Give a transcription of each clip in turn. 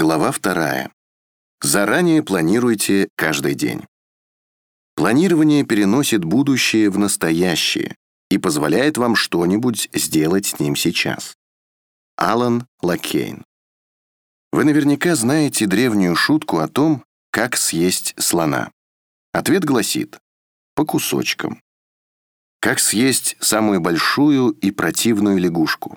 Глава вторая. Заранее планируйте каждый день. Планирование переносит будущее в настоящее и позволяет вам что-нибудь сделать с ним сейчас. Алан Лакейн. Вы наверняка знаете древнюю шутку о том, как съесть слона. Ответ гласит «по кусочкам». Как съесть самую большую и противную лягушку?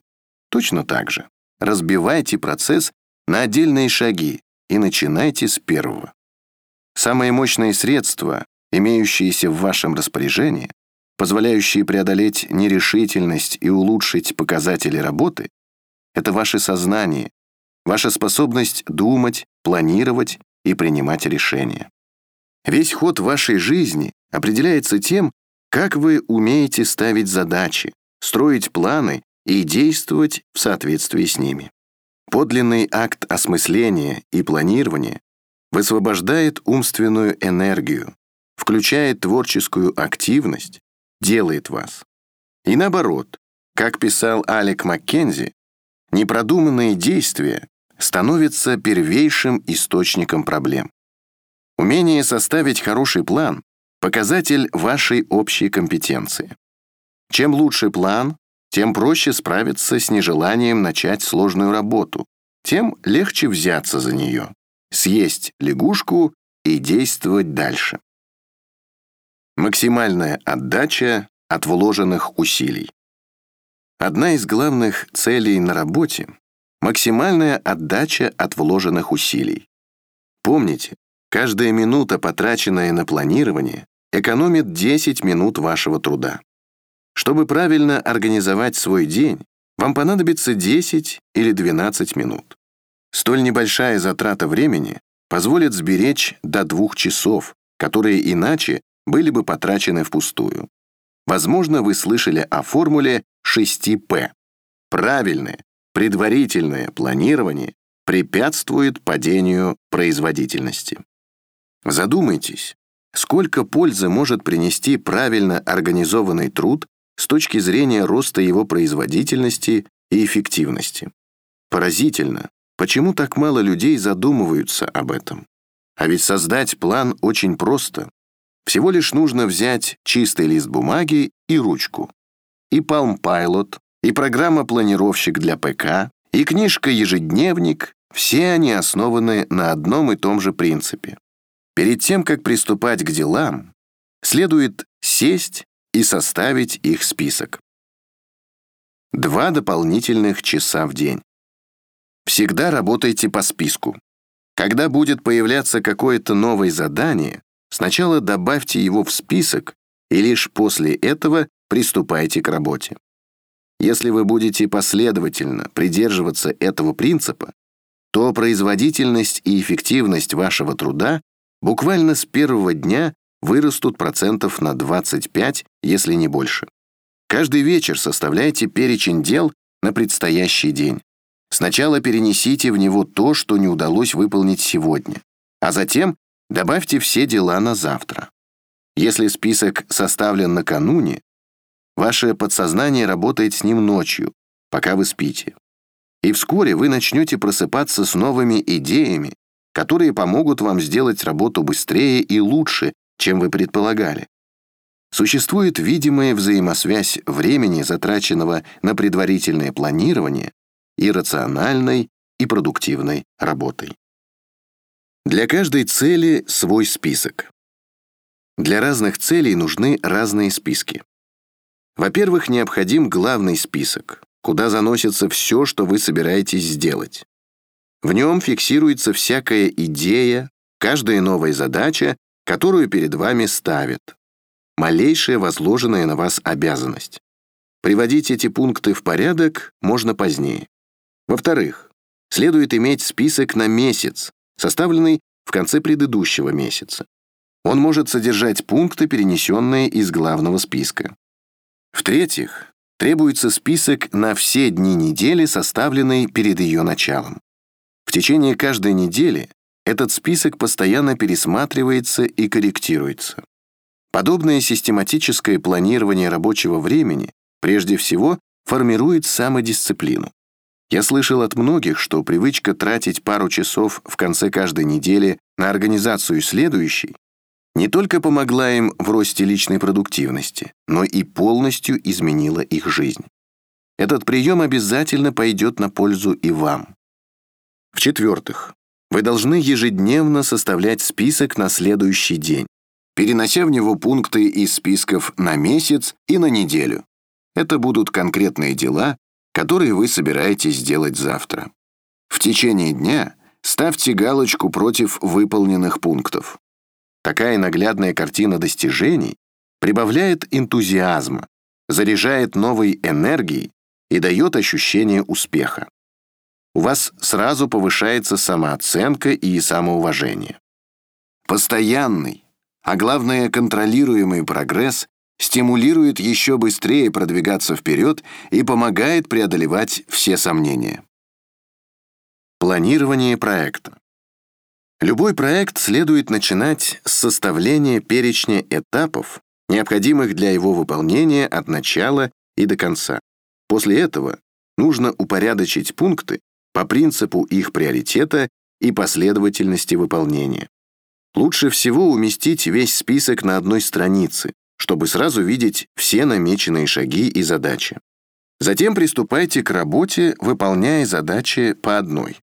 Точно так же. Разбивайте процесс на отдельные шаги и начинайте с первого. Самые мощные средства, имеющиеся в вашем распоряжении, позволяющие преодолеть нерешительность и улучшить показатели работы, это ваше сознание, ваша способность думать, планировать и принимать решения. Весь ход вашей жизни определяется тем, как вы умеете ставить задачи, строить планы и действовать в соответствии с ними. Подлинный акт осмысления и планирования высвобождает умственную энергию, включает творческую активность, делает вас. И наоборот, как писал Алек Маккензи, непродуманные действия становятся первейшим источником проблем. Умение составить хороший план — показатель вашей общей компетенции. Чем лучше план, тем проще справиться с нежеланием начать сложную работу, тем легче взяться за нее, съесть лягушку и действовать дальше. Максимальная отдача от вложенных усилий. Одна из главных целей на работе — максимальная отдача от вложенных усилий. Помните, каждая минута, потраченная на планирование, экономит 10 минут вашего труда. Чтобы правильно организовать свой день, вам понадобится 10 или 12 минут. Столь небольшая затрата времени позволит сберечь до двух часов, которые иначе были бы потрачены впустую. Возможно, вы слышали о формуле 6П. Правильное, предварительное планирование препятствует падению производительности. Задумайтесь, сколько пользы может принести правильно организованный труд с точки зрения роста его производительности и эффективности. Поразительно, почему так мало людей задумываются об этом. А ведь создать план очень просто. Всего лишь нужно взять чистый лист бумаги и ручку. И Palm Pilot, и программа-планировщик для ПК, и книжка-ежедневник — все они основаны на одном и том же принципе. Перед тем, как приступать к делам, следует сесть и составить их список. Два дополнительных часа в день. Всегда работайте по списку. Когда будет появляться какое-то новое задание, сначала добавьте его в список и лишь после этого приступайте к работе. Если вы будете последовательно придерживаться этого принципа, то производительность и эффективность вашего труда буквально с первого дня вырастут процентов на 25, если не больше. Каждый вечер составляйте перечень дел на предстоящий день. Сначала перенесите в него то, что не удалось выполнить сегодня, а затем добавьте все дела на завтра. Если список составлен накануне, ваше подсознание работает с ним ночью, пока вы спите. И вскоре вы начнете просыпаться с новыми идеями, которые помогут вам сделать работу быстрее и лучше, чем вы предполагали. Существует видимая взаимосвязь времени, затраченного на предварительное планирование, и рациональной, и продуктивной работой. Для каждой цели свой список. Для разных целей нужны разные списки. Во-первых, необходим главный список, куда заносится все, что вы собираетесь сделать. В нем фиксируется всякая идея, каждая новая задача которую перед вами ставят. Малейшая возложенная на вас обязанность. Приводить эти пункты в порядок можно позднее. Во-вторых, следует иметь список на месяц, составленный в конце предыдущего месяца. Он может содержать пункты, перенесенные из главного списка. В-третьих, требуется список на все дни недели, составленный перед ее началом. В течение каждой недели этот список постоянно пересматривается и корректируется. Подобное систематическое планирование рабочего времени прежде всего формирует самодисциплину. Я слышал от многих, что привычка тратить пару часов в конце каждой недели на организацию следующей не только помогла им в росте личной продуктивности, но и полностью изменила их жизнь. Этот прием обязательно пойдет на пользу и вам. В-четвертых, вы должны ежедневно составлять список на следующий день, перенося в него пункты из списков на месяц и на неделю. Это будут конкретные дела, которые вы собираетесь сделать завтра. В течение дня ставьте галочку против выполненных пунктов. Такая наглядная картина достижений прибавляет энтузиазма, заряжает новой энергией и дает ощущение успеха. У вас сразу повышается самооценка и самоуважение. Постоянный, а главное контролируемый прогресс стимулирует еще быстрее продвигаться вперед и помогает преодолевать все сомнения. Планирование проекта. Любой проект следует начинать с составления перечня этапов, необходимых для его выполнения от начала и до конца. После этого нужно упорядочить пункты по принципу их приоритета и последовательности выполнения. Лучше всего уместить весь список на одной странице, чтобы сразу видеть все намеченные шаги и задачи. Затем приступайте к работе, выполняя задачи по одной.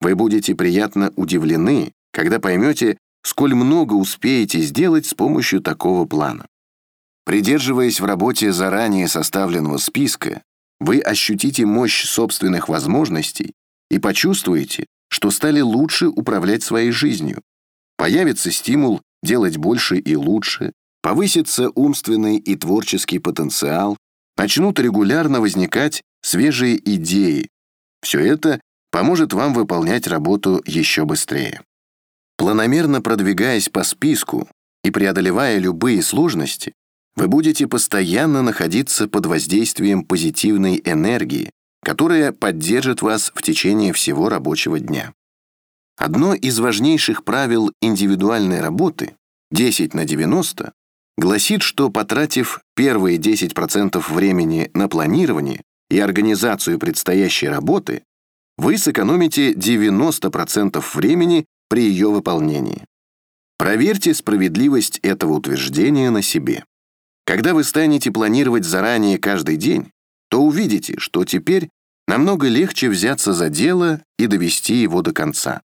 Вы будете приятно удивлены, когда поймете, сколь много успеете сделать с помощью такого плана. Придерживаясь в работе заранее составленного списка, вы ощутите мощь собственных возможностей и почувствуете, что стали лучше управлять своей жизнью. Появится стимул делать больше и лучше, повысится умственный и творческий потенциал, начнут регулярно возникать свежие идеи. Все это поможет вам выполнять работу еще быстрее. Планомерно продвигаясь по списку и преодолевая любые сложности, вы будете постоянно находиться под воздействием позитивной энергии, которая поддержит вас в течение всего рабочего дня. Одно из важнейших правил индивидуальной работы 10 на 90 гласит, что потратив первые 10% времени на планирование и организацию предстоящей работы, вы сэкономите 90% времени при ее выполнении. Проверьте справедливость этого утверждения на себе. Когда вы станете планировать заранее каждый день, то увидите, что теперь намного легче взяться за дело и довести его до конца.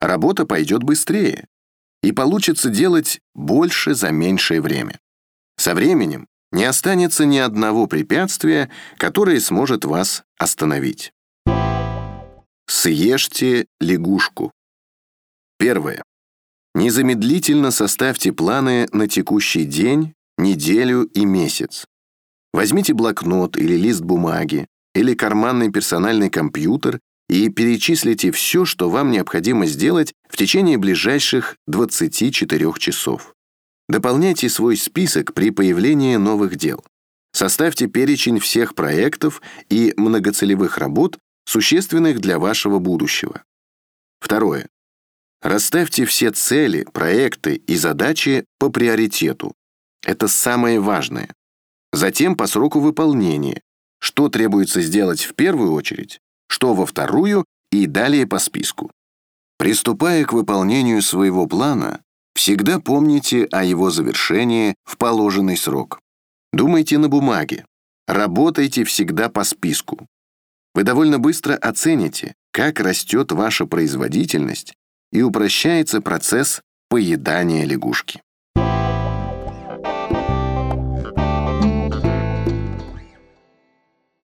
Работа пойдет быстрее, и получится делать больше за меньшее время. Со временем не останется ни одного препятствия, которое сможет вас остановить. Съешьте лягушку. Первое. Незамедлительно составьте планы на текущий день, неделю и месяц. Возьмите блокнот или лист бумаги, или карманный персональный компьютер и перечислите все, что вам необходимо сделать в течение ближайших 24 часов. Дополняйте свой список при появлении новых дел. Составьте перечень всех проектов и многоцелевых работ, существенных для вашего будущего. Второе. Расставьте все цели, проекты и задачи по приоритету. Это самое важное. Затем по сроку выполнения, что требуется сделать в первую очередь, что во вторую и далее по списку. Приступая к выполнению своего плана, всегда помните о его завершении в положенный срок. Думайте на бумаге, работайте всегда по списку. Вы довольно быстро оцените, как растет ваша производительность и упрощается процесс поедания лягушки.